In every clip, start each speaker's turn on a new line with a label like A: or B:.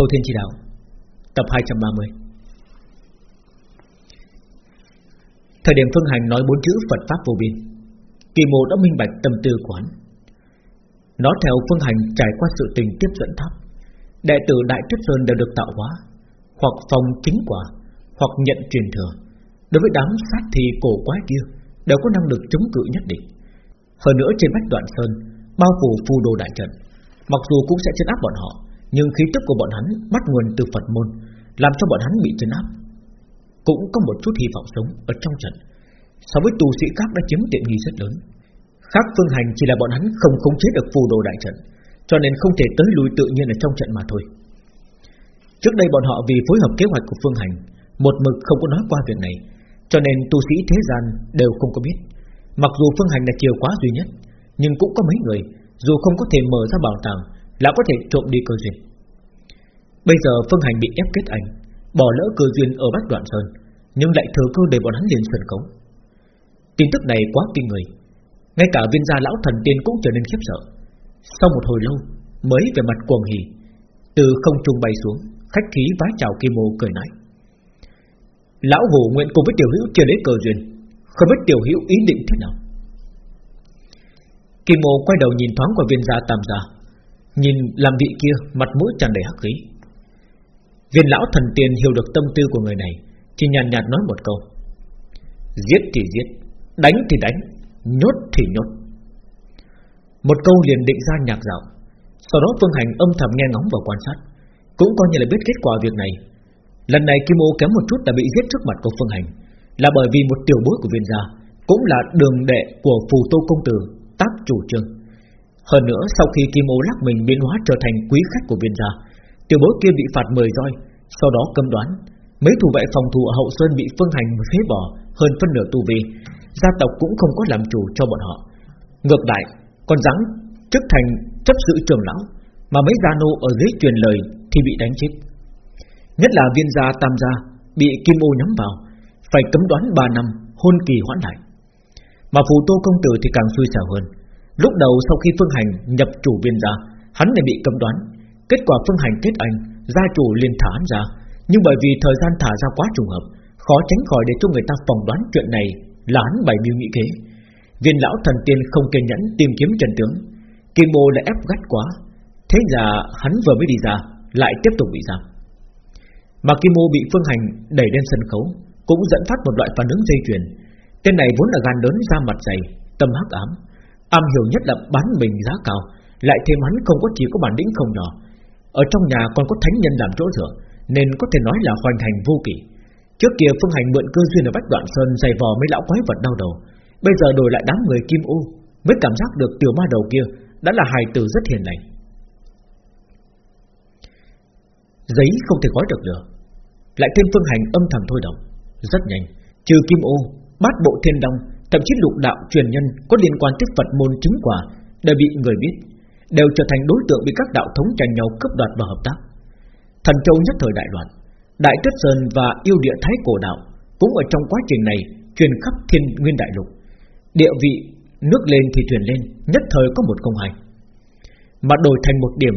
A: Thâu Thiên chỉ Đạo, Tập 230 Thời điểm Phương Hành nói bốn chữ Phật Pháp vô biên, Kỳ mộ đã minh bạch tâm tư quán Nó theo Phương Hành trải qua sự tình tiếp dẫn tháp, Đệ tử Đại Tuyết Sơn đều được tạo hóa, Hoặc phòng chính quả, Hoặc nhận truyền thừa. Đối với đám sát thì cổ quái kia, Đều có năng lực chống cự nhất định. Hơn nữa trên bách đoạn sơn, Bao phủ phù đồ đại trận, Mặc dù cũng sẽ chấn áp bọn họ nhưng khí tức của bọn hắn bắt nguồn từ Phật môn, Làm cho bọn hắn bị chân áp. Cũng có một chút hy vọng sống Ở trong trận. So với tu sĩ khác đã chiếm tiện nghi rất lớn. Khác phương hành chỉ là bọn hắn không khống chế được phù đồ đại trận, Cho nên không thể tới lui tự nhiên ở trong trận mà thôi. Trước đây bọn họ vì phối hợp kế hoạch của phương hành, Một mực không có nói qua việc này, Cho nên tu sĩ thế gian đều không có biết. Mặc dù phương hành là chiều quá duy nhất, Nhưng cũng có mấy người, Dù không có thể mở ra bảo tàng là có thể trộm đi cơ duyên. Bây giờ phương hành bị ép kết ảnh Bỏ lỡ cơ duyên ở bát Đoạn Sơn, Nhưng lại thừa cơ để bọn hắn lên sân cống. Tin tức này quá kinh người, Ngay cả viên gia lão thần tiên cũng trở nên khiếp sợ. Sau một hồi lâu, Mới về mặt cuồng hỉ, Từ không trung bay xuống, Khách khí vái chào Kim Mô cười nói. Lão Hồ nguyện cùng với tiểu hữu chưa lấy cờ duyên, Không biết tiểu hữu ý định thế nào. Kim Mô quay đầu nhìn thoáng qua viên gia tam gia Nhìn làm vị kia Mặt mũi tràn đầy hắc khí. Viên lão thần tiên hiểu được tâm tư của người này Chỉ nhàn nhạt, nhạt nói một câu. Giết thì giết Đánh thì đánh Nhốt thì nhốt. Một câu liền định ra nhạc dạo. Sau đó Phương Hành âm thầm nghe ngóng và quan sát. Cũng coi như là biết kết quả việc này. Lần này Kim Ô kém một chút đã bị giết trước mặt của Phương Hành. Là bởi vì một tiểu bối của viên gia Cũng là đường đệ của phù tô công tử Tác chủ trương. Hơn nữa, sau khi Kim Ô lắc mình biến hóa trở thành quý khách của viên gia, Tiểu bối kia bị phạt 10 roi. Sau đó cấm đoán, Mấy thủ vệ phòng thủ ở hậu sơn bị Phương Hành phế bỏ Hơn phân nửa tu vi. Gia tộc cũng không có làm chủ cho bọn họ. Ngược lại còn rắn chức thành chấp sự trưởng lão, Mà mấy gia nô ở dưới truyền lời Thì bị đánh chết. Nhất là viên gia tam gia Bị kim ô nhắm vào, Phải cấm đoán 3 năm hôn kỳ hoãn lại. Mà phù tô công tử thì càng xui xẻo hơn. Lúc đầu sau khi phương hành nhập chủ viên gia, Hắn lại bị cấm đoán. Kết quả phương hành kết anh, Gia chủ liền thả hắn ra. Nhưng bởi vì thời gian thả ra quá trùng hợp, Khó tránh khỏi để cho người ta phỏng đoán chuyện này Là hắn bày mưu nghĩ kế. Viên lão thần tiên không kiên nhẫn tìm kiếm trần tướng. Kim Bồ lại ép gắt quá. Thế là hắn vừa mới đi ra, Lại tiếp tục bị giam. Mà Kim Mô bị Phương Hành đẩy lên sân khấu, Cũng dẫn phát một loại phản ứng dây chuyền. Tên này vốn là gan lớn ra mặt dày, Tâm hắc ám. Am hiểu nhất là bán mình giá cao Lại thêm hắn không có chỉ có bản lĩnh không nhỏ. Ở trong nhà còn có thánh nhân làm chỗ dựa Nên có thể nói là hoành hành vô kỷ. Trước kia Phương Hành mượn cơ duyên ở Bách Đoạn Sơn dày vò mấy lão quái vật đau đầu Bây giờ đổi lại đám người kim ô Mới cảm giác được tiểu ma đầu kia Đã là hài tử rất hiền lành. Giấy không thể gói được nữa, Lại thêm phương hành âm thầm thôi động Rất nhanh. Trừ kim ô, bát bộ thiên đông Thậm chí lục đạo truyền nhân Có liên quan tới Phật môn chứng quả Đều bị người biết Đều trở thành đối tượng bị các đạo thống tranh nhau cướp đoạt và hợp tác. Thần châu nhất thời đại loạn Đại Tuyết Sơn và yêu địa Thái Cổ Đạo Cũng ở trong quá trình này Truyền khắp thiên nguyên đại lục. Địa vị nước lên thì truyền lên Nhất thời có một công hành, Mà đổi thành một điểm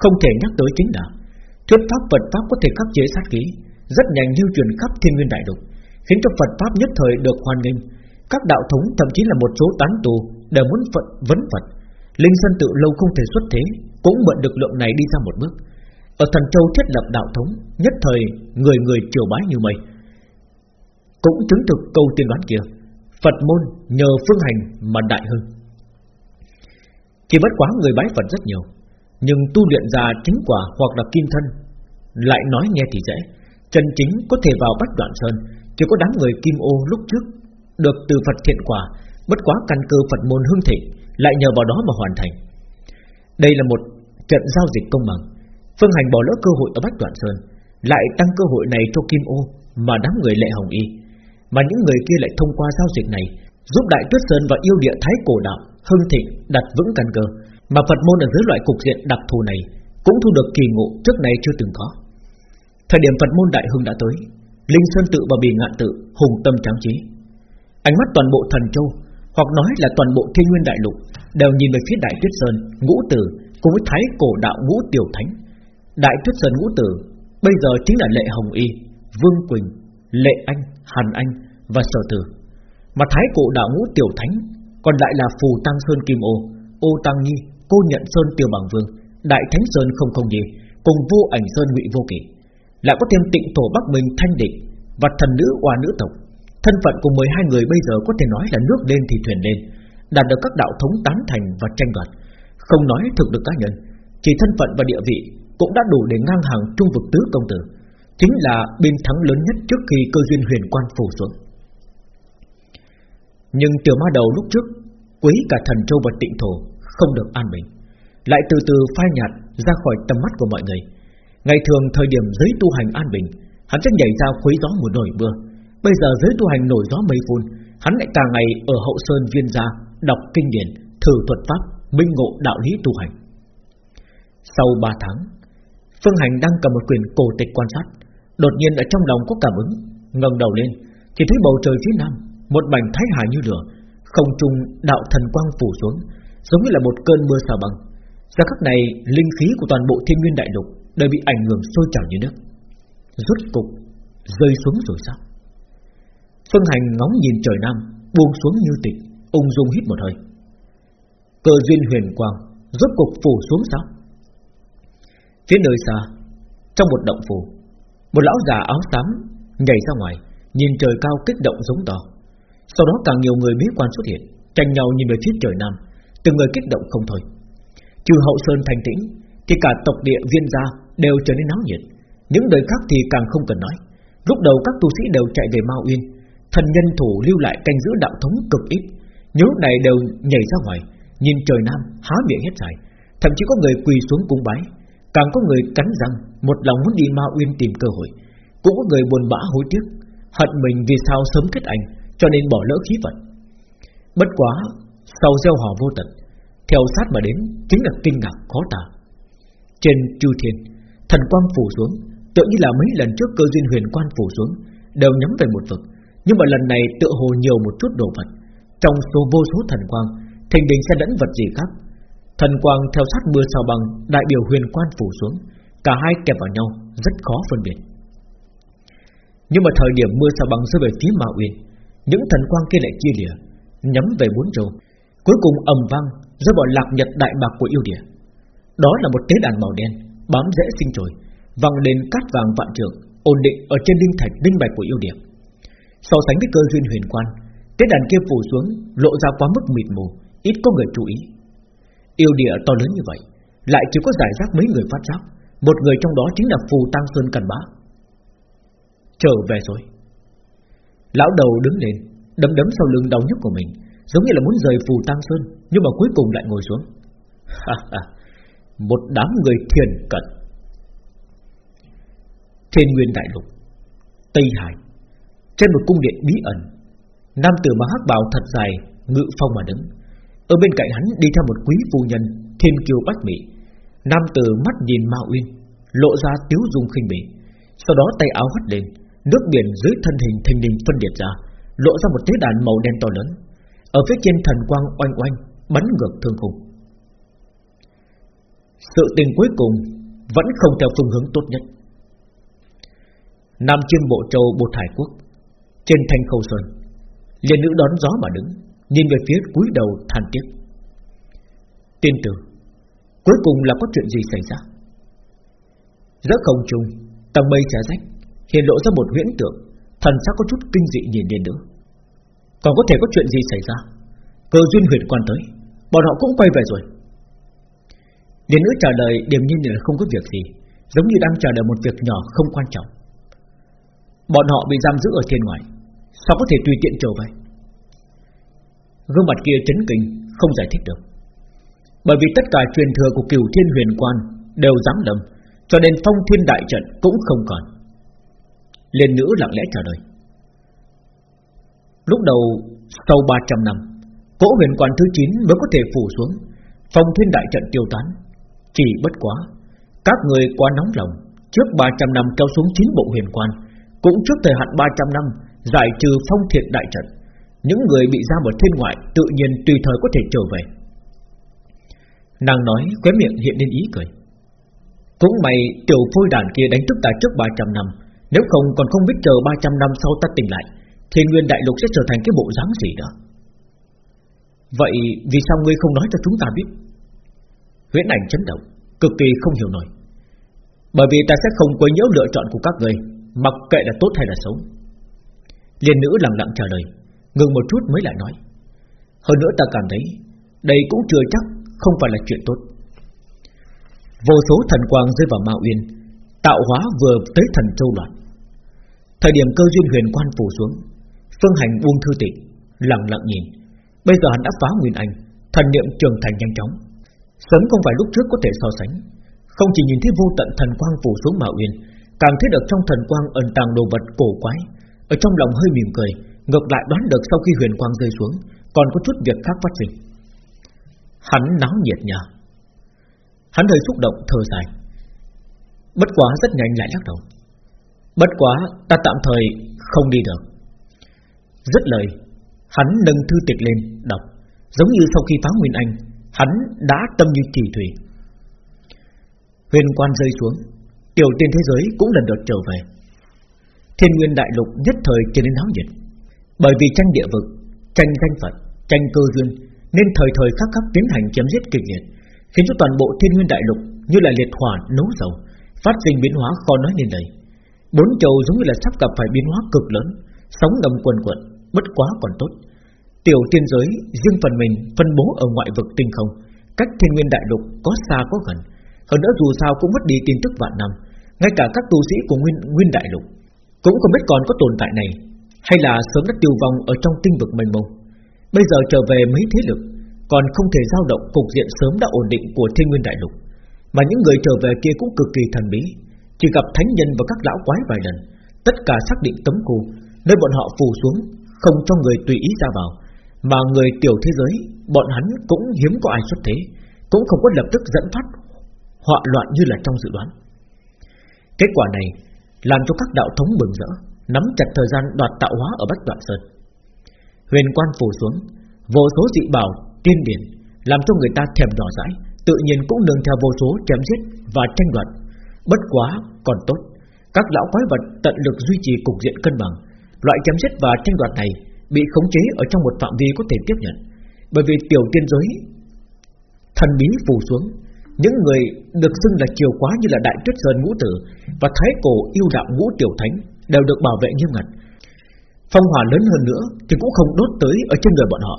A: Không thể nhắc tới chính là Thuyết pháp Phật Pháp có thể khắc chế sát khí Rất nhanh lưu truyền khắp thiên nguyên đại lục. Khiến cho Phật Pháp nhất thời được hoan nghênh. Các đạo thống thậm chí là một số tán tù Đều muốn Phật vấn Phật. Linh Sơn tự lâu không thể xuất thế, Cũng mượn lực lượng này đi ra một bước. Ở thần châu thiết lập đạo thống, Nhất thời người người triều bái như mây. Cũng chứng thực câu tiên đoán kia, Phật môn nhờ phương hành mà đại hơn. Chỉ bất quá người bái Phật rất nhiều, Nhưng tu luyện ra chính quả hoặc là kim thân, Lại nói nghe thì dễ, Chân chính có thể vào bách đoạn sơn chỉ có đám người kim ô lúc trước Được từ Phật thiện quả, Bất quá căn cơ Phật môn hưng thịnh, Lại nhờ vào đó mà hoàn thành. Đây là một trận giao dịch công bằng. Phương hành bỏ lỡ cơ hội ở Bách Đoạn Sơn, Lại tăng cơ hội này cho Kim Ô Mà đám người lệ hồng y. Mà những người kia lại thông qua giao dịch này, Giúp Đại Tuyết Sơn và yêu địa Thái Cổ Đạo Hưng thịnh, đặt vững căn cơ. Mà Phật môn ở dưới loại cục diện đặc thù này Cũng thu được kỳ ngộ trước này chưa từng có. Thời điểm Phật môn Đại Hưng đã tới Linh Sơn Tự và Bì Ngạn Tự Hùng tâm tráng trí. Ánh mắt toàn bộ thần châu Hoặc nói là toàn bộ thiên nguyên đại lục Đều nhìn về phía Đại Tuyết Sơn Ngũ Tử cùng với Thái Cổ Đạo Ngũ Tiểu Thánh. Đại Tuyết Sơn Ngũ Tử Bây giờ chính là Lệ Hồng Y Vương Quỳnh, Lệ Anh, Hàn Anh Và Sở Tử. Mà Thái Cổ Đạo Ngũ Tiểu Thánh Còn lại là Phù Tăng Sơn Kim Ô Ô Tăng Nhi, Cô Nhận Sơn tiểu Bằng Vương Đại Thánh Sơn Không Không Nhi Cùng Vô Ảnh Sơn Ngụy Vô Kỷ. Lại có thêm tịnh thổ Bắc Minh Thanh Định Và thần nữ oa Nữ Tộc. Thân phận của 12 người bây giờ có thể nói là nước lên thì thuyền lên, Đạt được các đạo thống tán thành và tranh đoạt. Không nói thực được cá nhân, Chỉ thân phận và địa vị Cũng đã đủ để ngang hàng trung vực tứ công tử, Chính là bên thắng lớn nhất trước khi cơ duyên huyền quan phủ xuống. Nhưng tiểu ma đầu lúc trước Quý cả thần châu và tịnh thổ Không được an bình, Lại từ từ phai nhạt ra khỏi tầm mắt của mọi người. Ngày thường thời điểm giới tu hành an bình Hắn sẽ nhảy ra khuấy gió một nổi mưa. Bây giờ giới tu hành nổi gió mây phun Hắn lại càng ngày ở hậu sơn viên gia Đọc kinh điển, thử thuật pháp Minh ngộ đạo lý tu hành. Sau 3 tháng Phương Hành đang cầm một quyển cổ tịch quan sát. Đột nhiên ở trong lòng có cảm ứng ngẩng đầu lên Chỉ thấy bầu trời phía nam Một mảnh thái hà như lửa Không trung đạo thần quang phủ xuống Giống như là một cơn mưa xào bằng. Giờ khắc này linh khí của toàn bộ thiên nguyên đại lục Đều bị ảnh hưởng sôi trào như nước. Rốt cục, Rơi xuống rồi sao? Phương Hành ngóng nhìn trời nam, Buông xuống như tịch, Ung dung hít một hơi. Cơ duyên huyền quang, Rốt cục phủ xuống sao? Phía nơi xa, Trong một động phủ, Một lão già áo xám nhảy ra ngoài, Nhìn trời cao kích động giống to. Sau đó càng nhiều người bí quan xuất hiện, Tranh nhau nhìn về phía trời nam, Từng người kích động không thôi. Trừ hậu sơn thành tĩnh, Thì cả tộc địa viên gia đều trở nên náo nhiệt. Những đời khác thì càng không cần nói. Lúc đầu các tu sĩ đều chạy về Mao Uyên. Thần nhân thủ lưu lại canh giữ đạo thống cực ít. Những lúc này đều nhảy ra ngoài, Nhìn trời nam, há miệng hết dài. Thậm chí có người quỳ xuống cung bái. Càng có người cắn răng, Một lòng muốn đi Mao Uyên tìm cơ hội. Cũng có người buồn bã hối tiếc, Hận mình vì sao sớm kết ảnh Cho nên bỏ lỡ khí vận. Bất quá, Sau gieo hò vô tận, Theo sát mà đến Chính là kinh ngạc khó tả. Trên chư thiên Thần quang phủ xuống Tự như là mấy lần trước cơ duyên huyền quan phủ xuống, Đều nhắm về một vực. Nhưng mà lần này tựa hồ nhiều một chút đồ vật. Trong số vô số thần quang, Thình đình sẽ lẫn vật gì khác? Thần quang theo sát mưa sao băng, Đại biểu huyền quan phủ xuống. Cả hai kẹp vào nhau, rất khó phân biệt. Nhưng mà thời điểm mưa sao băng rơi về phía Ma Uyên, Những thần quang kia lại chia lìa, Nhắm về bốn châu Cuối cùng ầm vang, rơi vào lạc nhật đại bạc của yêu địa. Đó là một tế đàn màu đen Bám dễ sinh trồi văng lên cát vàng vạn trường, ổn định ở trên linh thạch linh bạch của yêu điểm. so sánh với cơ duyên huyền quan tế đàn kia phủ xuống lộ ra quá mức mịt mù ít có người chú ý. Yêu địa to lớn như vậy lại chỉ có giải rác mấy người phát giác một người trong đó chính là phù tăng sơn cần bá. Trở về rồi. Lão đầu đứng lên đấm đấm sau lưng đau nhức của mình giống như là muốn rời phù tăng sơn nhưng mà cuối cùng lại ngồi xuống một đám người thiền cận. Thiên Nguyên Đại Lục, Tây Hải, Trên một cung điện bí ẩn, Nam tử mà hắc bào thật dài, Ngự phong mà đứng. Ở bên cạnh hắn đi theo một quý phu nhân Thiên kiều bách mỹ Nam tử mắt nhìn Ma Uyên, Lộ ra tiếu dung khinh bỉ. Sau đó tay áo hất lên, Nước biển dưới thân hình thình lình phân liệt ra, Lộ ra một thế đàn màu đen to lớn. Ở phía trên thần quang oanh oanh, Bắn ngược thương khung. Sự tình cuối cùng Vẫn không theo phương hướng tốt nhất. Nam Chiêm Bộ Châu Bột Hải Quốc, Trên thanh khâu sơn Liên nữ đón gió mà đứng, Nhìn về phía cúi đầu than tiếc. Tiên tử, Cuối cùng là có chuyện gì xảy ra? Giữa không trung, Tầng mây xé rách, Hiện lộ ra một huyễn tượng, Thần sắc có chút kinh dị nhìn lên nữa. Còn có thể có chuyện gì xảy ra? Cơ duyên huyền quan tới, Bọn họ cũng quay về rồi. Liên nữ trả lời điềm nhiên là không có việc gì, Giống như đang chờ đợi một việc nhỏ không quan trọng. Bọn họ bị giam giữ ở thiên ngoại Sao có thể tùy tiện trở về? Gương mặt kia chấn kinh, Không giải thích được. Bởi vì tất cả truyền thừa của cửu thiên huyền quan Đều dám lầm Cho nên phong thiên đại trận cũng không còn. Liên nữ lặng lẽ trả lời. Lúc đầu, Sau 300 năm, Cỗ huyền quan thứ 9 mới có thể phủ xuống, Phong thiên đại trận tiêu tán. Chỉ bất quá, Các người quá nóng lòng, Trước 300 năm kéo xuống chín bộ huyền quan, cũng trước thời hạn 300 năm Giải trừ phong thiệt đại trận, Những người bị giam ở thiên ngoại Tự nhiên tùy thời có thể trở về. Nàng nói, khóe miệng hiện lên ý cười. Cũng mày tiểu phôi đàn kia đánh thức ta trước 300 năm, Nếu không còn không biết chờ 300 năm sau ta tỉnh lại Thiên nguyên đại lục sẽ trở thành cái bộ dáng gì đó. Vậy vì sao ngươi không nói cho chúng ta biết? Huyễn ảnh chấn động Cực kỳ không hiểu nổi. Bởi vì ta sẽ không quấy nhiễu lựa chọn của các người, Mặc kệ là tốt hay là xấu. Liên nữ lặng lặng trả lời Ngừng một chút mới lại nói Hơn nữa ta cảm thấy Đây cũng chưa chắc không phải là chuyện tốt. Vô số thần quang rơi vào mạo Uyên Tạo hóa vừa tới thần châu loạn. Thời điểm cơ duyên huyền quan phủ xuống Phương hành buông thư tịch Lặng lặng nhìn. Bây giờ hắn đã phá nguyên anh Thần niệm trường thành nhanh chóng. Sớm không phải lúc trước có thể so sánh. Không chỉ nhìn thấy vô tận thần quang phủ xuống mạo Uyên, Càng thấy được trong thần quang ẩn tàng đồ vật cổ quái. Ở trong lòng hơi mỉm cười, Ngược lại đoán được sau khi huyền quang rơi xuống, Còn có chút việc khác phát sinh. Hắn náo nhiệt nhờ. Hắn hơi xúc động, thở dài. Bất quá rất nhanh lại lắc đầu. Bất quá ta tạm thời không đi được. Rất lời, Hắn nâng thư tịch lên, đọc. Giống như sau khi phá Nguyên Anh Hắn đã tâm như kỳ thủy Huyền quan rơi xuống Tiểu tiên thế giới cũng lần lượt trở về Thiên nguyên đại lục nhất thời trở nên náo nhiệt Bởi vì tranh địa vực Tranh danh phận Tranh cơ duyên Nên thời thời khắc khắc tiến hành chém giết kịch liệt khiến cho toàn bộ thiên nguyên đại lục như là liệt hỏa nấu dầu, phát sinh biến hóa khó nói nên lời. Bốn châu giống như là sắp gặp phải biến hóa cực lớn, sóng ngầm quần quận, bất quá còn tốt. Tiểu tiên giới riêng phần mình phân bố ở ngoại vực tinh không, cách thiên nguyên đại lục có xa có gần. Hơn nữa dù sao cũng mất đi tin tức vạn năm, ngay cả các tu sĩ của nguyên nguyên đại lục cũng không biết còn có tồn tại này, hay là sớm đã tiêu vong ở trong tinh vực mênh mông. Bây giờ trở về mấy thế lực còn không thể dao động cục diện sớm đã ổn định của thiên nguyên đại lục, mà những người trở về kia cũng cực kỳ thần bí, chỉ gặp thánh nhân và các lão quái vài lần, tất cả xác định tấm cù nơi bọn họ phù xuống, không cho người tùy ý ra vào, mà người tiểu thế giới bọn hắn cũng hiếm có ai xuất thế, cũng không có lập tức dẫn phát họa loạn như là trong dự đoán. Kết quả này làm cho các đạo thống bừng rỡ, nắm chặt thời gian đoạt tạo hóa ở Bách Đoạn Sơn. Huyền quan phủ xuống, vô số dị bảo tiên điển làm cho người ta thèm nhỏ dãi, tự nhiên cũng nương theo vô số chém giết và tranh đoạt. Bất quá còn tốt, các lão quái vật tận lực duy trì cục diện cân bằng. Loại chém giết và tranh đoạt này bị khống chế ở trong một phạm vi có thể tiếp nhận, bởi vì tiểu tiên giới thần bí phủ xuống, những người được xưng là chiều quá như là đại tuyết sơn ngũ tử và thái cổ yêu đạo ngũ tiểu thánh đều được bảo vệ nghiêm ngặt. Phong hỏa lớn hơn nữa thì cũng không đốt tới ở trên người bọn họ,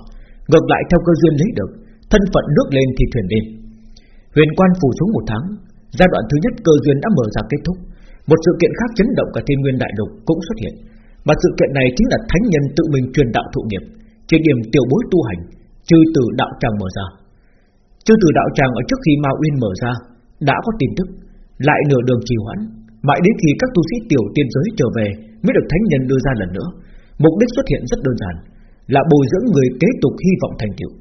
A: Ngược lại theo cơ duyên lấy được Thân phận nước lên thì thuyền lên. Huyền quan phủ xuống một tháng Giai đoạn thứ nhất cơ duyên đã mở ra kết thúc. Một sự kiện khác chấn động cả thiên nguyên đại lục cũng xuất hiện. Mà sự kiện này chính là thánh nhân tự mình truyền đạo thụ nghiệp Trên điểm tiểu bối tu hành Chư từ đạo tràng mở ra. Chư từ đạo tràng ở trước khi Ma Uyên mở ra Đã có tin tức Lại nửa đường trì hoãn Mãi đến khi các tu sĩ tiểu tiên giới trở về Mới được thánh nhân đưa ra lần nữa. Mục đích xuất hiện rất đơn giản là bồi dưỡng người kế tục hy vọng thành tựu.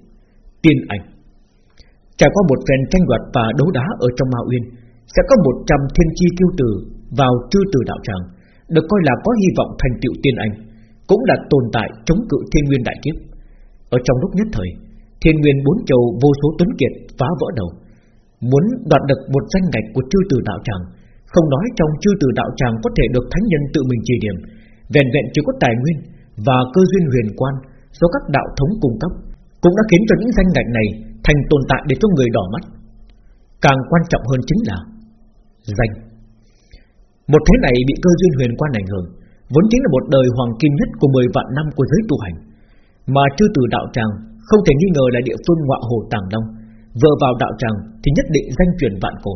A: Tiên ảnh. Trải qua một phen tranh đoạt và đấu đá ở trong Ma Uyên, sẽ có 100 thiên chi kiêu tử vào chư tử đạo tràng, được coi là có hy vọng thành tựu tiên anh cũng là tồn tại chống cự thiên nguyên đại kiếp. Ở trong lúc nhất thời, thiên nguyên bốn châu vô số tuấn kiệt phá vỡ đầu, muốn đoạt được một danh ngạch của chư tử đạo tràng, không nói trong chư tử đạo tràng có thể được thánh nhân tự mình chỉ điểm, vẹn vẹn chỉ có tài nguyên và cơ duyên huyền quan do các đạo thống cung cấp cũng đã khiến cho những danh ngạch này thành tồn tại để cho người đỏ mắt. Càng quan trọng hơn chính là danh. Một thế này bị cơ duyên huyền quan ảnh hưởng, vốn chính là một đời hoàng kim nhất của 10 vạn năm của giới tu hành, mà chư từ đạo tràng không thể nghi ngờ là địa phương ngọa hồ tàng long, vừa vào đạo tràng thì nhất định danh truyền vạn cổ.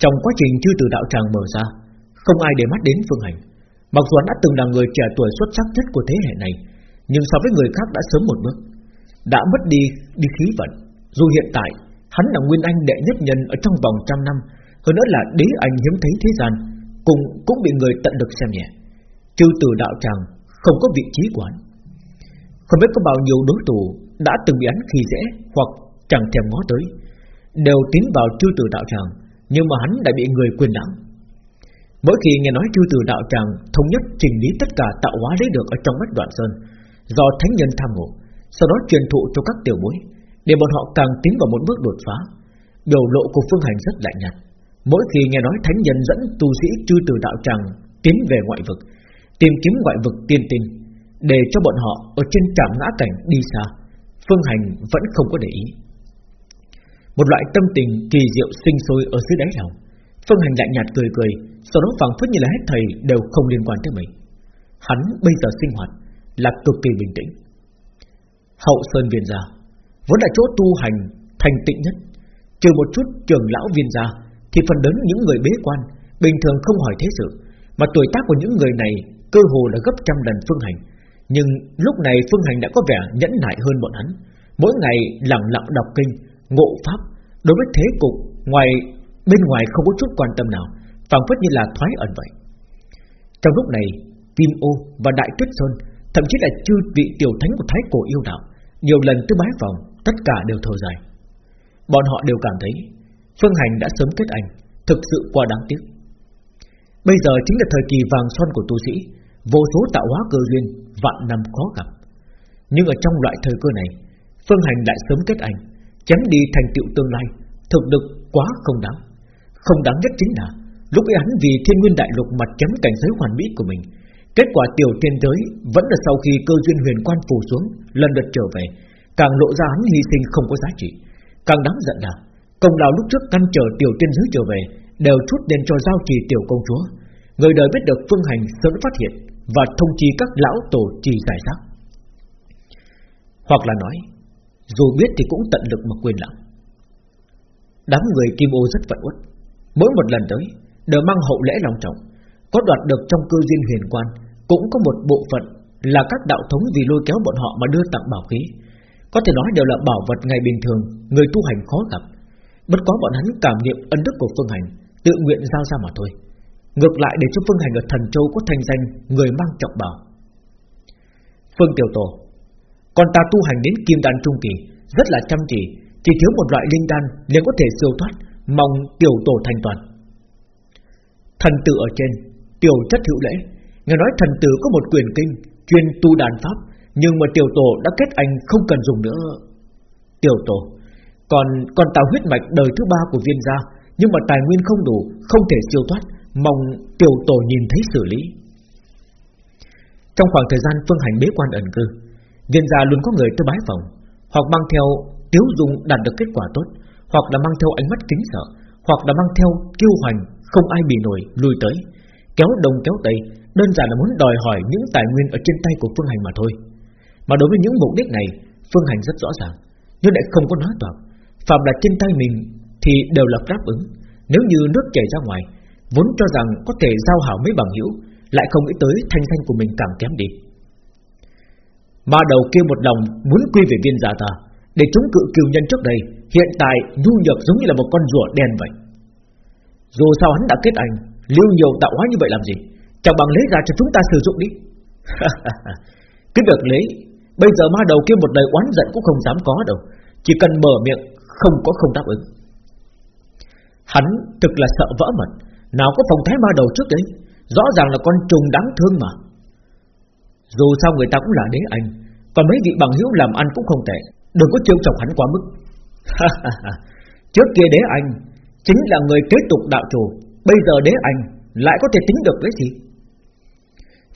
A: Trong quá trình chư từ đạo tràng mở ra, không ai để mắt đến phương hành. Mặc dù hắn đã từng là người trẻ tuổi xuất sắc nhất của thế hệ này, nhưng so với người khác đã sớm một bước Đã mất đi đi khí vận Dù hiện tại Hắn là nguyên anh đệ nhất nhân ở trong vòng trăm năm hơn nữa là đế anh hiếm thấy thế gian Cùng cũng bị người tận lực xem nhẹ. Chư từ đạo tràng Không có vị trí quán Không biết có bao nhiêu đối thủ Đã từng bị hắn khi dễ Hoặc chẳng thèm ngó tới Đều tiến vào chư từ đạo tràng Nhưng mà hắn đã bị người quyền lãng. Mỗi khi nghe nói chư từ đạo tràng Thống nhất trình lý tất cả tạo hóa lấy được Ở trong bách đoạn sơn do thánh nhân tham ngộ, sau đó truyền thụ cho các tiểu bối, để bọn họ càng tiến vào một bước đột phá. Biểu lộ của Phương Hành rất lạnh nhạt, Mỗi khi nghe nói thánh nhân dẫn tu sĩ chư từ đạo tràng tiến về ngoại vực, tìm kiếm ngoại vực tiên tinh, để cho bọn họ ở trên trạm ngã cảnh đi xa, Phương Hành vẫn không có để ý. Một loại tâm tình kỳ diệu sinh sôi ở dưới đáy lòng. Phương Hành lại nhạt cười cười, sau đó phảng phất như là hết thầy đều không liên quan tới mình. Hắn bây giờ sinh hoạt là cực kỳ bình tĩnh. Hậu Sơn Viên Gia vốn là chỗ tu hành thành tịnh nhất, trừ một chút trường lão viên gia thì phần lớn những người bế quan bình thường không hỏi thế sự, mà tuổi tác của những người này cơ hồ là gấp trăm lần Phương Hành. Nhưng lúc này Phương Hành đã có vẻ nhẫn nại hơn bọn hắn, mỗi ngày lặng lặng đọc kinh, ngộ pháp, đối với thế cục ngoài bên ngoài không có chút quan tâm nào, phảng phất như là thoái ẩn vậy. Trong lúc này, Kim Ô và Đại Tuyết Sơn, thậm chí là chư vị tiểu thánh của Thái Cổ yêu đạo, nhiều lần tư bái phòng, tất cả đều thở dài. Bọn họ đều cảm thấy Phương Hành đã sớm kết ảnh, thực sự quá đáng tiếc. Bây giờ chính là thời kỳ vàng son của tu sĩ, vô số tạo hóa cơ duyên, vạn năm khó gặp. Nhưng ở trong loại thời cơ này, Phương Hành lại sớm kết ảnh, chém đi thành tựu tương lai, thực lực quá không đáng. Không đáng nhất chính là lúc ấy hắn vì Thiên Nguyên Đại Lục mặt chấm cảnh giới hoàn mỹ của mình, kết quả tiểu tiên giới vẫn là sau khi cơ duyên huyền quan phủ xuống, lần lượt trở về, càng lộ ra hắn hy sinh không có giá trị, càng đáng giận là công lao lúc trước căn trở tiểu tiên giới trở về đều chút đến cho giao trì tiểu công chúa. Người đời biết được phương hành sớm phát hiện và thông chi các lão tổ trì giải xác. Hoặc là nói, dù biết thì cũng tận lực mà quên lãng. Đám người kim ô rất vận uất, mỗi một lần tới đều mang hậu lễ long trọng, có đoạt được trong cơ duyên huyền quan, cũng có một bộ phận là các đạo thống vì lôi kéo bọn họ mà đưa tặng bảo khí, có thể nói đều là bảo vật ngày bình thường người tu hành khó gặp. Bất có bọn hắn cảm nghiệm ân đức của Phương Hành, tự nguyện giao ra mà thôi. Ngược lại để cho Phương Hành ở Thần Châu có thành danh người mang trọng bảo. Phương Tiểu Tổ, còn ta tu hành đến Kim Đan Trung Kỳ, rất là chăm chỉ, chỉ thiếu một loại linh đan liền có thể siêu thoát, mong Tiểu Tổ thành toàn. Thần tử ở trên, Tiểu chất hữu lễ, nghe nói thần tử có một quyền kinh chuyên tu đàn pháp, nhưng mà Tiểu Tổ đã kết anh không cần dùng nữa. Tiểu Tổ, còn còn tạo huyết mạch đời thứ ba của viên gia, nhưng mà tài nguyên không đủ, không thể siêu thoát, mong tiểu tổ nhìn thấy xử lý. Trong khoảng thời gian phương hành bế quan ẩn cư, viên gia luôn có người tới bái phòng, hoặc mang theo tiếu dung đạt được kết quả tốt, hoặc là mang theo ánh mắt kính sợ, hoặc là mang theo kiêu hoành, không ai bị nổi lùi tới, kéo đông kéo tây, đơn giản là muốn đòi hỏi những tài nguyên ở trên tay của phương hành mà thôi. Mà đối với những mục đích này, phương hành rất rõ ràng, nhưng lại không có nói toạc, phạm là trên tay mình thì đều là đáp ứng. Nếu như nước chảy ra ngoài, vốn cho rằng có thể giao hảo mấy bằng hữu, lại không nghĩ tới thanh danh của mình càng kém đi. Ma đầu kia một lòng muốn quy về viên gia ta, để chống cự kiều nhân trước đây, hiện tại nhu nhược giống như là một con rùa đen vậy. Dù sao hắn đã kết anh, lưu nhiều tạo hóa như vậy làm gì? Chẳng bằng lấy ra cho chúng ta sử dụng đi. Cái việc lấy, bây giờ ma đầu kia một lời oán giận cũng không dám có đâu, chỉ cần mở miệng không có không đáp ứng. Hắn thực là sợ vỡ mật, nào có phòng thái ma đầu trước đấy, rõ ràng là con trùng đáng thương mà. Dù sao người ta cũng là đế anh, còn mấy vị bằng hữu làm ăn cũng không tệ, đừng có trêu chọc hắn quá mức. trước kia đế anh chính là người kế tục đạo chủ, bây giờ đế anh lại có thể tính được cái gì?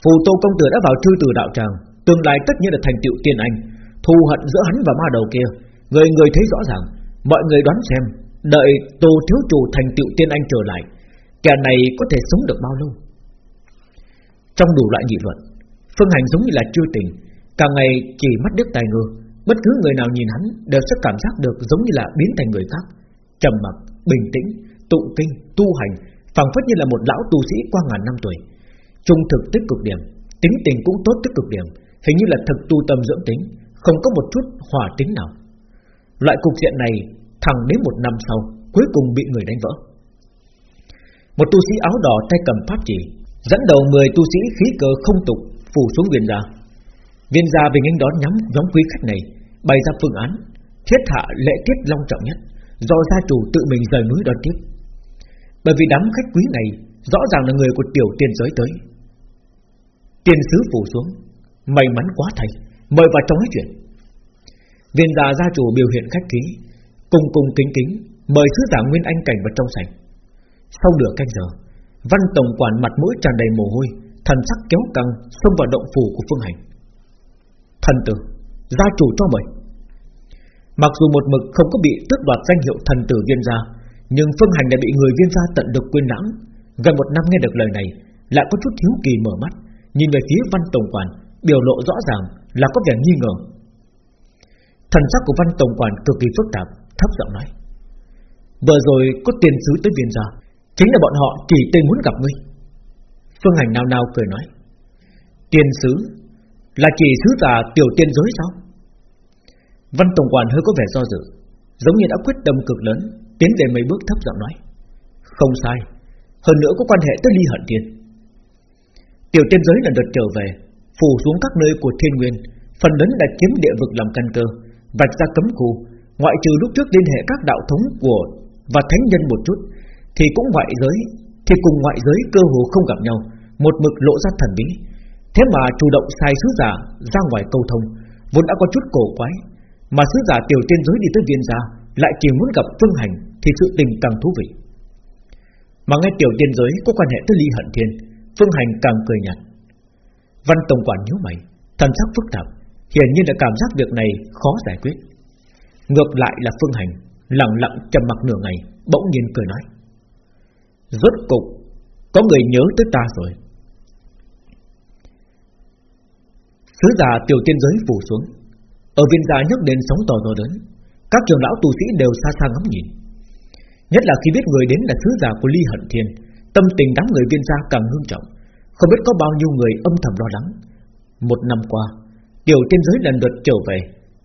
A: Phù Tô công tử đã vào trư từ đạo tràng, tương lai tất nhiên là thành tựu tiên anh, thù hận giữa hắn và ma đầu kia, người người thấy rõ ràng, Mọi người đoán xem Đợi Tô Thiếu Chủ thành tựu tiên anh trở lại Kẻ này có thể sống được bao lâu? Trong đủ loại nghị luận Phương Hành giống như là chưa tình Càng ngày chỉ mắt đứt tài ngơ Bất cứ người nào nhìn hắn đều sẽ cảm giác được Giống như là biến thành người khác. Trầm mặc, bình tĩnh, tụ kinh, tu hành phảng phất như là một lão tu sĩ qua ngàn năm tuổi. Trung thực tích cực điểm Tính tình cũng tốt tích cực điểm Hình như là thực tu tâm dưỡng tính Không có một chút hòa tính nào. Loại cục diện này thẳng đến một năm sau, Cuối cùng bị người đánh vỡ. Một tu sĩ áo đỏ tay cầm pháp chỉ, Dẫn đầu 10 tu sĩ khí cơ không tục Phủ xuống viên gia. Viên gia vì nghênh đón nhắm nhóm quý khách này, Bày ra phương án, Thiết hạ lễ tiết long trọng nhất, Do gia chủ tự mình rời núi đón tiếp. Bởi vì đám khách quý này Rõ ràng là người của tiểu tiên giới tới. Tiên sứ phủ xuống, May mắn quá thầy Mời vào trong nói chuyện. Viên già gia chủ biểu hiện khách khí Cùng cùng kính kính, Mời sứ giả Nguyên Anh Cảnh vào trong sảnh. Sau nửa canh giờ, Văn tổng quản mặt mũi tràn đầy mồ hôi, Thần sắc kéo căng, xông vào động phủ của Phương Hành. Thần tử, Gia chủ cho mời. Mặc dù một mực không có bị tước đoạt danh hiệu thần tử viên gia, Nhưng Phương Hành đã bị người viên gia tận được quên lãng. Gần một năm nghe được lời này, Lại có chút thiếu kỳ mở mắt, Nhìn về phía văn tổng quản, Biểu lộ rõ ràng là có vẻ nghi ngờ. Thần sắc của văn tổng quản cực kỳ phức tạp, Thấp giọng nói. Vừa rồi có tiền sứ tới viên gia Chính là bọn họ chỉ tên muốn gặp ngươi. Phương Hành nào nào cười nói. Tiền sứ, Là chỉ sứ giả tiểu tiên giới sao? Văn Tổng Quản hơi có vẻ do dự, Giống như đã quyết tâm cực lớn, Tiến về mấy bước thấp giọng nói. Không sai, Hơn nữa có quan hệ tới ly hận tiền Tiểu tiên giới lần đợt trở về, Phủ xuống các nơi của thiên nguyên, Phần lớn đã chiếm địa vực làm căn cơ Vạch ra cấm khu. Ngoại trừ lúc trước liên hệ các đạo thống của Và thánh nhân một chút, Thì cũng ngoại giới, Thì cùng ngoại giới cơ hồ không gặp nhau. Một mực lộ ra thần bí. Thế mà chủ động sai sứ giả ra ngoài câu thông, Vốn đã có chút cổ quái. Mà sứ giả tiểu tiên giới đi tới viên gia, Lại chỉ muốn gặp phương hành, Thì sự tình càng thú vị. Mà nghe tiểu tiên giới có quan hệ tới ly hận thiên, Phương hành càng cười nhạt. Văn Tổng quản nhíu mày, Thần sắc phức tạp. Hiển nhiên đã cảm giác việc này khó giải quyết. Ngược lại là Phương Hành, Lặng lặng trầm mặc nửa ngày, Bỗng nhiên cười nói. Rốt cục, Có người nhớ tới ta rồi. Sứ giả tiểu tiên giới phủ xuống. Ở viên gia nhấc đến sóng to gió lớn, Các trường lão tu sĩ đều xa xa ngắm nhìn. Nhất là khi biết người đến là sứ giả của Ly Hận Thiên, Tâm tình đám người viên gia càng ngưng trọng. Không biết có bao nhiêu người âm thầm lo lắng. Một năm qua Tiểu tiên giới lần lượt trở về.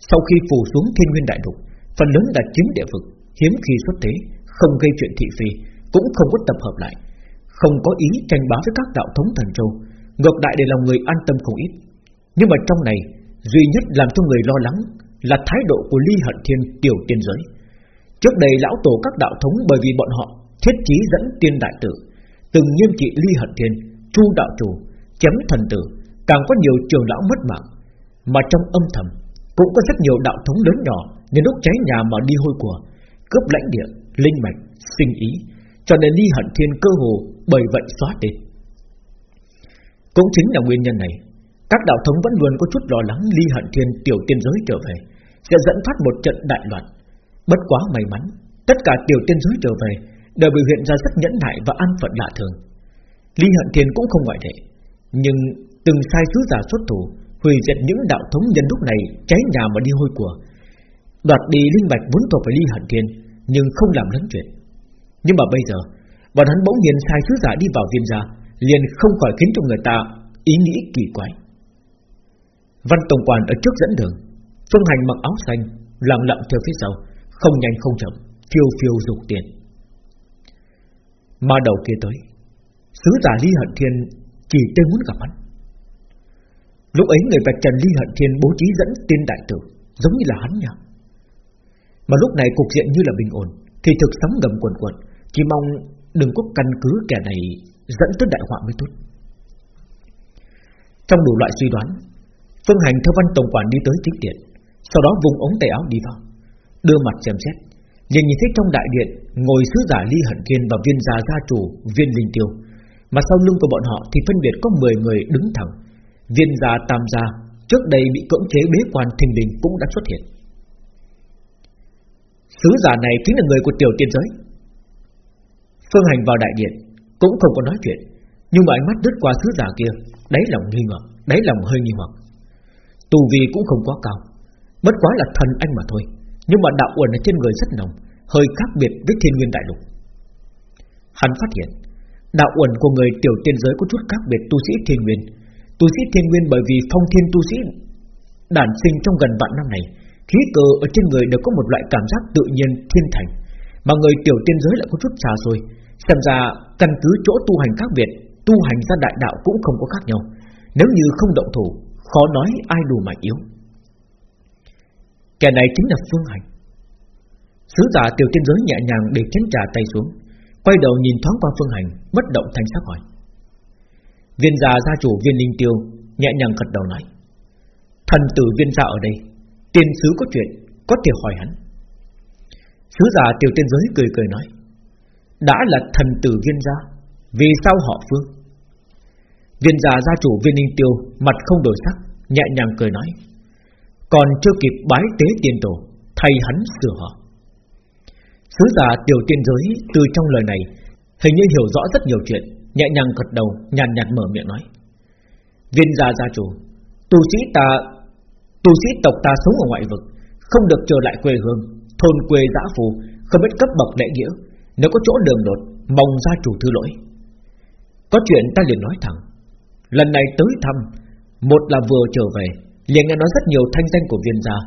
A: Sau khi phủ xuống thiên nguyên đại lục, Phần lớn đã chiếm địa vực, Hiếm khi xuất thế, Không gây chuyện thị phi, Cũng không có tập hợp lại, Không có ý tranh bá với các đạo thống thần châu. Ngược đại để lòng người an tâm không ít. Nhưng mà trong này, Duy nhất làm cho người lo lắng Là thái độ của ly hận thiên, tiểu tiên giới. Trước đây lão tổ các đạo thống Bởi vì bọn họ thiết chí dẫn tiên đại tử, Từng nghiêm trị ly hận thiên, Chu đạo chủ Chém thần tử, Càng có nhiều trường lão mất mạng. Mà trong âm thầm Cũng có rất nhiều đạo thống lớn nhỏ Nhân lúc cháy nhà mà đi hôi của Cướp lãnh địa, linh mạch, sinh ý Cho nên ly hận thiên cơ hồ Bởi vậy xóa tên. Cũng chính là nguyên nhân này Các đạo thống vẫn luôn có chút lo lắng Ly hận thiên tiểu tiên giới trở về Sẽ dẫn phát một trận đại loạn. Bất quá may mắn Tất cả tiểu tiên giới trở về Đều biểu hiện ra rất nhẫn nại và an phận lạ thường. Ly hận thiên cũng không ngoại lệ Nhưng từng sai sứ giả xuất thủ hủy diệt những đạo thống nhân lúc này, cháy nhà mà đi hôi của. Đoạt đi linh bạch vốn thuộc về ly hận thiên, nhưng không làm lớn chuyện. Nhưng mà bây giờ, bọn hắn bỗng nhiên sai sứ giả đi vào viêm gia, liền không khỏi khiến cho người ta ý nghĩ kỳ quái. Văn tổng quản ở trước dẫn đường, phương hành mặc áo xanh, lặng lặng theo phía sau, không nhanh không chậm, phiêu phiêu dục tiền. Mà đầu kia tới, sứ giả ly hận thiên chỉ tên muốn gặp hắn. Lúc ấy người vạch trần Ly Hận Thiên bố trí dẫn tiên đại tử, Giống như là hắn nhỉ? Mà lúc này cục diện như là bình ổn, Thì thực sóng ngầm quần quần Chỉ mong đừng có căn cứ kẻ này Dẫn tới đại họa mới tốt. Trong đủ loại suy đoán, Phương Hành theo văn tổng quản đi tới chính điện, Sau đó vùng ống tay áo đi vào, Đưa mặt xem xét. Nhìn nhìn thấy trong đại điện Ngồi sứ giả Ly Hận Thiên và viên gia gia chủ, Viên Linh Tiêu, Mà sau lưng của bọn họ thì phân biệt có 10 người đứng thẳng Viên gia tam gia, Trước đây bị cưỡng chế bế quan thình đình cũng đã xuất hiện. Sứ giả này chính là người của tiểu tiên giới. Phương hành vào đại điện, Cũng không có nói chuyện, Nhưng mà ánh mắt đứt qua sứ giả kia, Đáy lòng nghi ngờ, Đáy lòng hơi nghi hoặc. Tù vi cũng không quá cao, Bất quá là thần anh mà thôi, Nhưng mà đạo uẩn ở trên người rất nồng, Hơi khác biệt với thiên nguyên đại lục. Hắn phát hiện, Đạo uẩn của người tiểu tiên giới có chút khác biệt tu sĩ thiên nguyên Tu sĩ thiên nguyên bởi vì phong thiên tu sĩ đản sinh trong gần vạn năm này, khí cơ ở trên người đều có một loại cảm giác tự nhiên thiên thành, mà người tiểu tiên giới lại có chút xa xôi, xem ra căn cứ chỗ tu hành khác biệt, tu hành ra đại đạo cũng không có khác nhau. Nếu như không động thủ, khó nói ai đủ mạnh yếu. Kẻ này chính là Phương Hành. Sứ giả tiểu tiên giới nhẹ nhàng để chén trà tay xuống, quay đầu nhìn thoáng qua Phương Hành, bất động thanh sắc hỏi: Viên già gia chủ viên linh tiêu Nhẹ nhàng gật đầu nói, Thần tử viên gia ở đây, Tiên sứ có chuyện, Có thể hỏi hắn. Sứ giả tiểu tiên giới cười cười nói, Đã là thần tử viên gia, Vì sao họ phương? Viên gia gia chủ viên Linh tiêu Mặt không đổi sắc, Nhẹ nhàng cười nói, Còn chưa kịp bái tế tiên tổ, Thay hắn sửa họ. Sứ giả tiểu tiên giới Từ trong lời này Hình như hiểu rõ rất nhiều chuyện Nhẹ nhàng gật đầu, nhàn nhạt mở miệng nói. Viên gia gia chủ, Tu sĩ ta, Tu sĩ tộc ta sống ở ngoại vực, Không được trở lại quê hương, Thôn quê giã phù, Không biết cấp bậc lễ nghĩa. Nếu có chỗ đường đột, Mong gia chủ thứ lỗi. Có chuyện ta liền nói thẳng. Lần này tới thăm, Một là vừa trở về, liền nghe nói rất nhiều thanh danh của viên gia,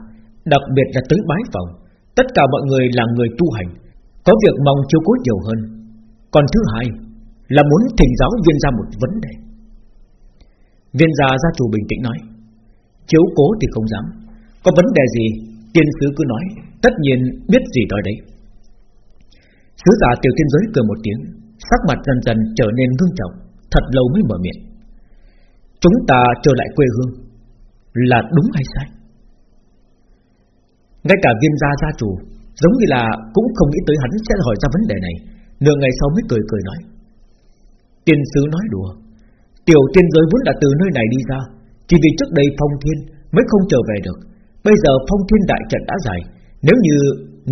A: Đặc biệt là tới bái phòng. Tất cả mọi người là người tu hành, Có việc mong chiếu cố nhiều hơn. Còn thứ hai là muốn thỉnh giáo viên gia một vấn đề. Viên gia gia chủ bình tĩnh nói, Chiếu cố thì không dám. Có vấn đề gì, Tiên sứ cứ nói, Tất nhiên biết gì nói đấy. Sứ giả tiểu tiên giới cười một tiếng, Sắc mặt dần dần trở nên ngưng trọng, Thật lâu mới mở miệng. Chúng ta trở lại quê hương, Là đúng hay sai? Ngay cả viên gia gia chủ, Giống như là cũng không nghĩ tới hắn sẽ hỏi ra vấn đề này, Nửa ngày sau mới cười cười nói Tiên sứ nói đùa, Tiểu tiên giới vốn là từ nơi này đi ra, Chỉ vì trước đây phong thiên Mới không trở về được. Bây giờ phong thiên đại trận đã dài Nếu như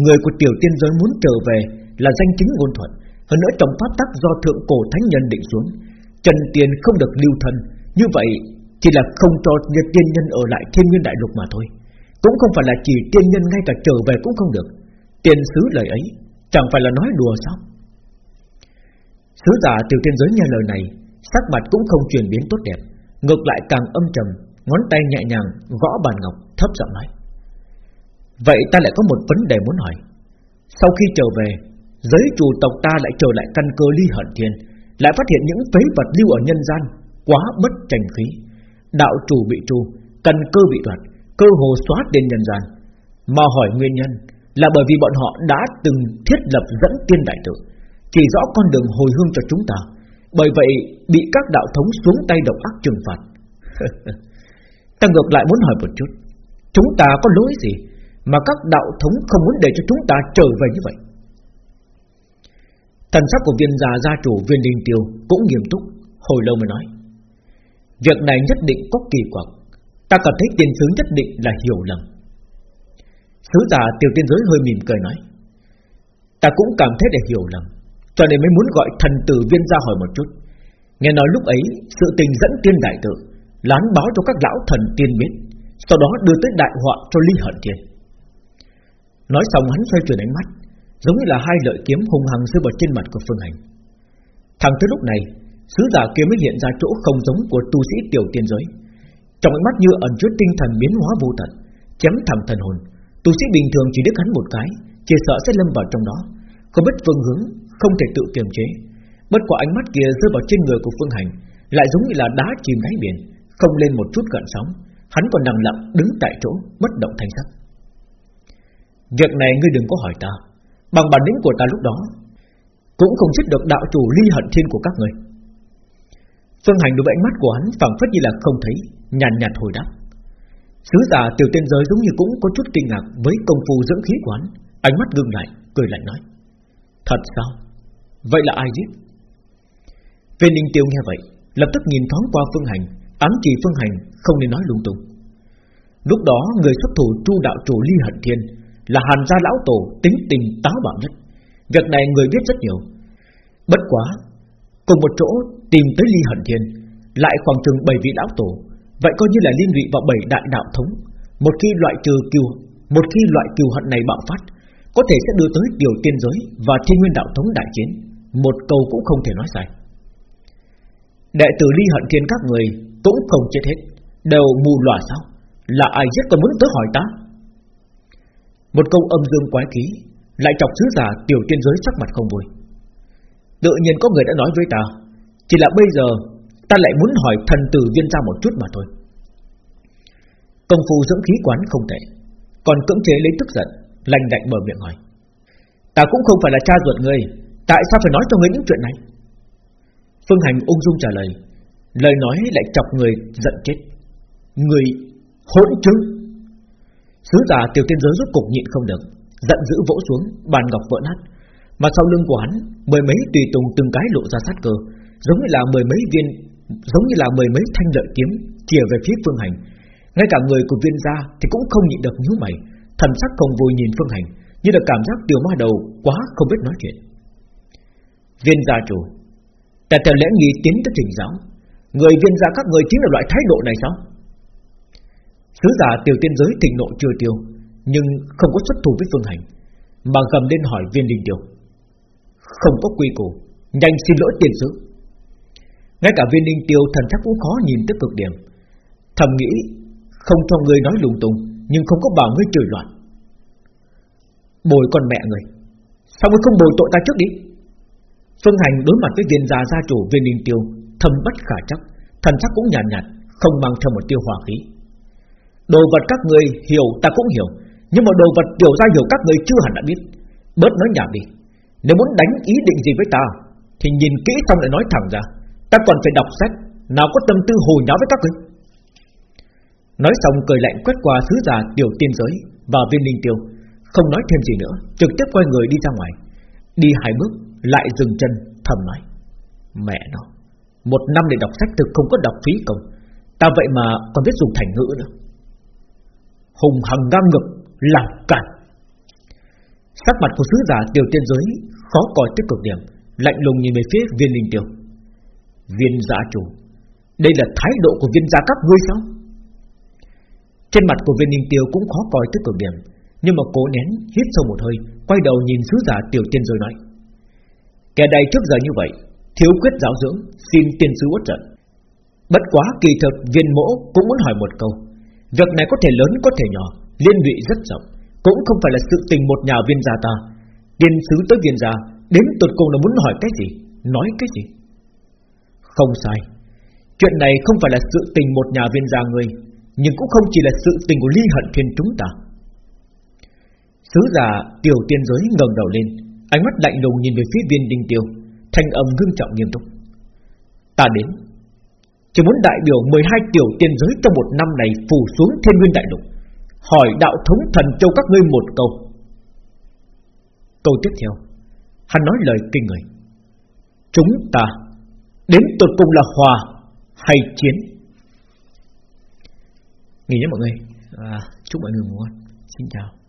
A: người của tiểu tiên giới muốn trở về Là danh chính ngôn thuận, Hơn nữa trong pháp tắc do thượng cổ thánh nhân định xuống, Trần tiền không được lưu thân, Như vậy chỉ là không cho nhật tiên nhân ở lại thiên nguyên đại lục mà thôi. Cũng không phải là chỉ tiên nhân ngay cả trở về cũng không được. Tiên sứ lời ấy Chẳng phải là nói đùa sao? Sứ giả tiểu tiên giới nghe lời này, Sắc mặt cũng không chuyển biến tốt đẹp, Ngược lại càng âm trầm, Ngón tay nhẹ nhàng gõ bàn ngọc, thấp giọng nói. Vậy ta lại có một vấn đề muốn hỏi. Sau khi trở về, Giới chủ tộc ta lại trở lại căn cơ ly hận thiên, Lại phát hiện những phế vật lưu ở nhân gian Quá bất tranh khí. Đạo chủ bị tru, Căn cơ bị đoạt, Cơ hồ xóa đến nhân gian. Mà hỏi nguyên nhân Là bởi vì bọn họ đã từng thiết lập dẫn tiên đại tự. Chỉ rõ con đường hồi hương cho chúng ta. Bởi vậy bị các đạo thống xuống tay độc ác trừng phạt. Ta ngược lại muốn hỏi một chút. Chúng ta có lỗi gì Mà các đạo thống không muốn để cho chúng ta trở về như vậy? Thần sắc của viên già gia chủ viên đình tiêu Cũng nghiêm túc Hồi lâu mới nói. Việc này nhất định có kỳ quặc. Ta cảm thấy tiền sứ nhất định là hiểu lầm. Sứ giả tiểu tiên giới hơi mỉm cười nói. Ta cũng cảm thấy là hiểu lầm cho nên mới muốn gọi thần tử viên ra hỏi một chút. Nghe nói lúc ấy, Sự tình dẫn tiên đại tự, Lán báo cho các lão thần tiên biết, Sau đó đưa tới đại họa cho ly hận tiên Nói xong hắn xoay chuyển ánh mắt, Giống như là hai lợi kiếm hung hăng rơi vào trên mặt của Phương Hành. Thẳng tới lúc này, Sứ giả kia mới hiện ra chỗ không giống của tu sĩ tiểu tiên giới. Trong ánh mắt như ẩn chứa tinh thần biến hóa vô tận, Chém thẳng thần hồn, Tu sĩ bình thường chỉ đứt hắn một cái, Chỉ sợ sẽ lâm vào trong đó, Không biết phương hướng không thể tự kiềm chế. Bất quả ánh mắt kia rơi vào trên người của Phương Hành Lại giống như là đá chìm đáy biển Không lên một chút gợn sóng. Hắn còn nằm lặng đứng tại chỗ Bất động thanh sắc. Việc này ngươi đừng có hỏi ta. Bằng bản lĩnh của ta lúc đó Cũng không giết được đạo chủ ly hận thiên của các người Phương Hành đối với ánh mắt của hắn phảng phất như là không thấy Nhàn nhạt, nhạt hồi đáp. Sứ giả tiểu tiên giới giống như cũng có chút kinh ngạc Với công phu dưỡng khí của hắn. Ánh mắt gương lại, cười lạnh nói. Thật sao? Vậy là ai giết? Viên Ninh Tiêu nghe vậy, Lập tức nhìn thoáng qua Phương Hành, Ám chỉ Phương Hành, không nên nói lung tung Lúc đó, người xuất thủ chu đạo chủ Ly Hận Thiên Là hàn gia lão tổ tính tình táo bạo nhất Việc này người biết rất nhiều Bất quá, Cùng một chỗ tìm tới Ly Hận Thiên, Lại khoảng chừng 7 vị lão tổ, Vậy coi như là liên lụy vào bảy đại đạo thống Một khi loại trừ kiều Một khi loại kiều hận này bạo phát có thể sẽ đưa tới điều tiên giới Và thiên nguyên đạo thống đại chiến. Một câu cũng không thể nói sai. Đệ tử ly hận thiên các người Cũng không chết hết. Đều mù lòa sao? Là ai giết còn muốn tới hỏi ta? Một câu âm dương quái khí Lại chọc sứ giả tiểu tiên giới sắc mặt không vui. Tự nhiên có người đã nói với ta, Chỉ là bây giờ Ta lại muốn hỏi thần tử viên ra một chút mà thôi. Công phu dưỡng khí quán không tệ, Còn cưỡng chế lấy tức giận. Lành lạnh mở miệng hỏi. Ta cũng không phải là cha ruột ngươi, Tại sao phải nói cho người những chuyện này? Phương Hành ung dung trả lời Lời nói lại chọc người giận chết. Người hỗn chứng Sứ giả tiểu tiên giới rốt cục nhịn không được, Giận dữ vỗ xuống, Bàn ngọc vỡ nát. Mà sau lưng của hắn, Mười mấy tùy tùng từng cái lộ ra sát cơ, Giống như là mười mấy viên, Giống như là mười mấy thanh lợi kiếm Chìa về phía phương hành. Ngay cả người của viên gia thì cũng không nhịn được nhíu mày. Thần sắc không vui nhìn phương hành Như là cảm giác tiểu ma đầu quá không biết nói chuyện. Viên gia chủ ta theo lẽ nghi tiến tới trình giáo, Người viên gia các người chính là loại thái độ này sao? Sứ giả tiểu tiên giới thịnh nộ chưa tiêu, Nhưng không có xuất thủ với phương hành, Mà gầm lên hỏi viên đình tiêu. Không có quy củ, Nhanh xin lỗi tiền sứ. Ngay cả viên đình tiêu thần sắc cũng khó nhìn tới cực điểm, Thầm nghĩ Không cho người nói lung tung. Nhưng không có bảo ngươi chửi loạn. Bồi con mẹ người Sao ngươi không bồi tội ta trước đi? Phương Hành đối mặt với viên gia gia chủ viên đình tiêu Thâm bất khả chắc Thần sắc cũng nhàn nhạt, nhạt Không mang theo một tiêu hòa khí. Đồ vật các người hiểu ta cũng hiểu Nhưng mà đồ vật tiểu ra hiểu các người chưa hẳn đã biết. Bớt nói nhảm đi Nếu muốn đánh ý định gì với ta Thì nhìn kỹ xong lại nói thẳng ra Ta còn phải đọc sách Nào có tâm tư hồ nháo với các người Nói xong cười lạnh quét qua sứ giả tiểu tiên giới Và viên linh tiêu. Không nói thêm gì nữa, Trực tiếp quay người đi ra ngoài. Đi hai bước, lại dừng chân, thầm nói. Mẹ nó, Một năm để đọc sách thực không có đọc phí công. Ta vậy mà còn biết dùng thành ngữ nữa. Hùng hằng ngang ngực làm cản sắc mặt của sứ giả tiểu tiên giới khó coi tới cực điểm, lạnh lùng nhìn về phía viên linh tiêu. Viên gia chủ, đây là thái độ của viên gia các ngươi sao? Trên mặt của viên ninh tiêu cũng khó coi tới cực điểm, nhưng mà cố nén, hít sâu một hơi, quay đầu nhìn sứ giả tiểu tiên rồi nói, kẻ đây trước giờ như vậy, thiếu quyết giáo dưỡng, xin tiên sứ uất trận bất quá kỳ thực, viên mỗ cũng muốn hỏi một câu, Việc này có thể lớn, có thể nhỏ, Liên lụy rất rộng, Cũng không phải là sự tình một nhà viên gia ta. Tiên sứ tới viên gia, Đến tuột cùng là muốn hỏi cái gì, Nói cái gì? Không sai, Chuyện này không phải là sự tình một nhà viên gia người nhưng cũng không chỉ là sự tình của ly hận thiên chúng ta. Sứ giả tiểu tiên giới ngẩng đầu lên, Ánh mắt lạnh lùng nhìn về phía viên đinh tiêu, Thanh âm ngưng trọng nghiêm túc. Ta đến, chỉ muốn đại biểu 12 tiểu tiên giới trong một năm này phủ xuống thiên nguyên đại lục, Hỏi đạo thống thần châu các ngươi một câu. Câu tiếp theo, Hắn nói lời kinh người. Chúng ta Đến tột cùng là hòa hay chiến? Nghỉ nhé mọi người. À, Chúc mọi người ngủ ngon. Xin chào.